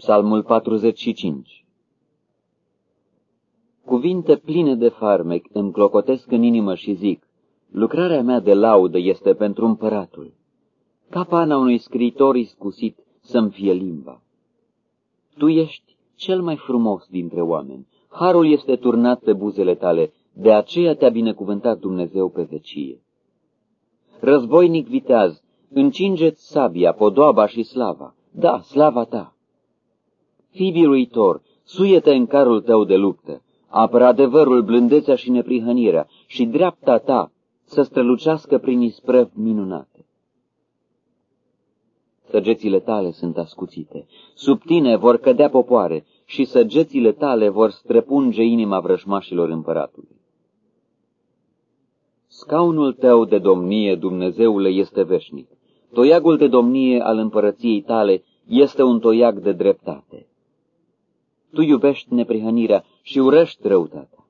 Psalmul 45 Cuvinte pline de farmec îmi clocotesc în inimă și zic, lucrarea mea de laudă este pentru împăratul. Ca pana unui scriitor iscusit să-mi fie limba. Tu ești cel mai frumos dintre oameni. Harul este turnat pe buzele tale, de aceea te-a binecuvântat Dumnezeu pe vecie. Războinic viteaz, încingeți sabia, podoaba și slava, da, slava ta. Fii biruitor, suie-te în carul tău de luptă, apără adevărul, blândețea și neprihănirea și dreapta ta să strălucească prin isprăv minunate. Săgețile tale sunt ascuțite, sub tine vor cădea popoare și săgețile tale vor străpunge inima vrăjmașilor împăratului. Scaunul tău de domnie, Dumnezeule, este veșnic. Toiagul de domnie al împărăției tale este un toiag de dreptate. Tu iubești neprihănirea și urăști răutatea.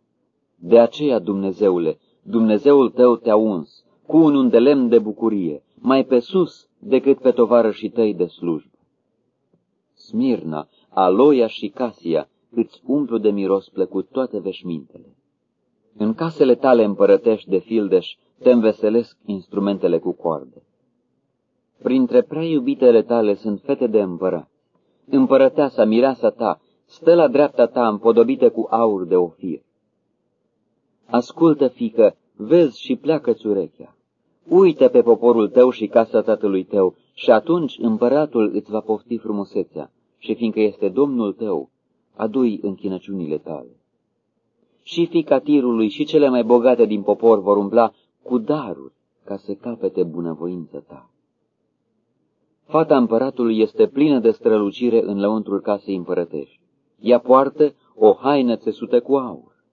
De aceea, Dumnezeule, Dumnezeul tău te-a uns, cu un undelemn de bucurie, mai pe sus decât pe tovarășii tăi de slujbă. Smirna, Aloia și Casia îți umplu de miros plăcut toate veșmintele. În casele tale împărătești de fildeș te înveselesc instrumentele cu coarde. Printre prea iubitele tale sunt fete de împărat. Împărăteasa, mireasa ta, stă la dreapta ta împodobită cu aur de ofir. Ascultă, fică, vezi și pleacă-ți urechea. Uită pe poporul tău și casa tatălui tău și atunci împăratul îți va pofti frumusețea și fiindcă este Domnul tău, adui închinăciunile tale. Și fica tirului și cele mai bogate din popor vor umbla cu daruri ca să capete bunăvoință ta. Fata împăratului este plină de strălucire în lăuntrul casei împărătești. Ea poartă o haină țesută cu aur.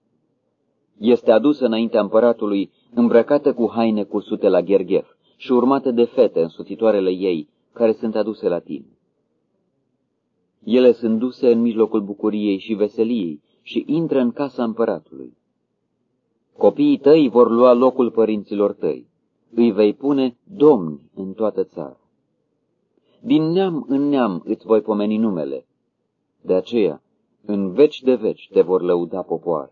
Este adusă înaintea împăratului îmbrăcată cu haine cursute la gherghef și urmată de fete însuțitoarele ei, care sunt aduse la tine. Ele sunt duse în mijlocul bucuriei și veseliei și intră în casa împăratului. Copiii tăi vor lua locul părinților tăi. Îi vei pune domni în toată țara. Din neam în neam îți voi pomeni numele. De aceea, în veci de veci te vor lăuda popoare.